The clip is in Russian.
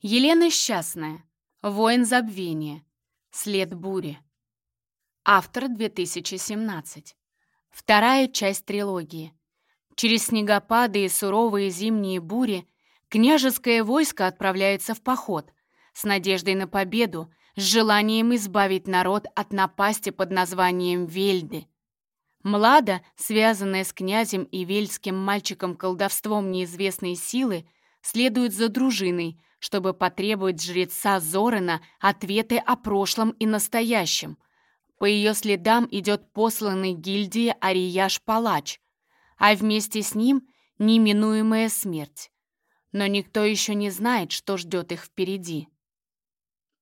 Елена Счастная. Воин забвения. След бури. Автор 2017. Вторая часть трилогии. Через снегопады и суровые зимние бури княжеское войско отправляется в поход с надеждой на победу, с желанием избавить народ от напасти под названием Вельды. Млада, связанная с князем и вельским мальчиком колдовством неизвестной силы, следует за дружиной, чтобы потребовать жреца Зорена ответы о прошлом и настоящем. По ее следам идет посланный гильдии Арияш-Палач, а вместе с ним неминуемая смерть. Но никто еще не знает, что ждет их впереди.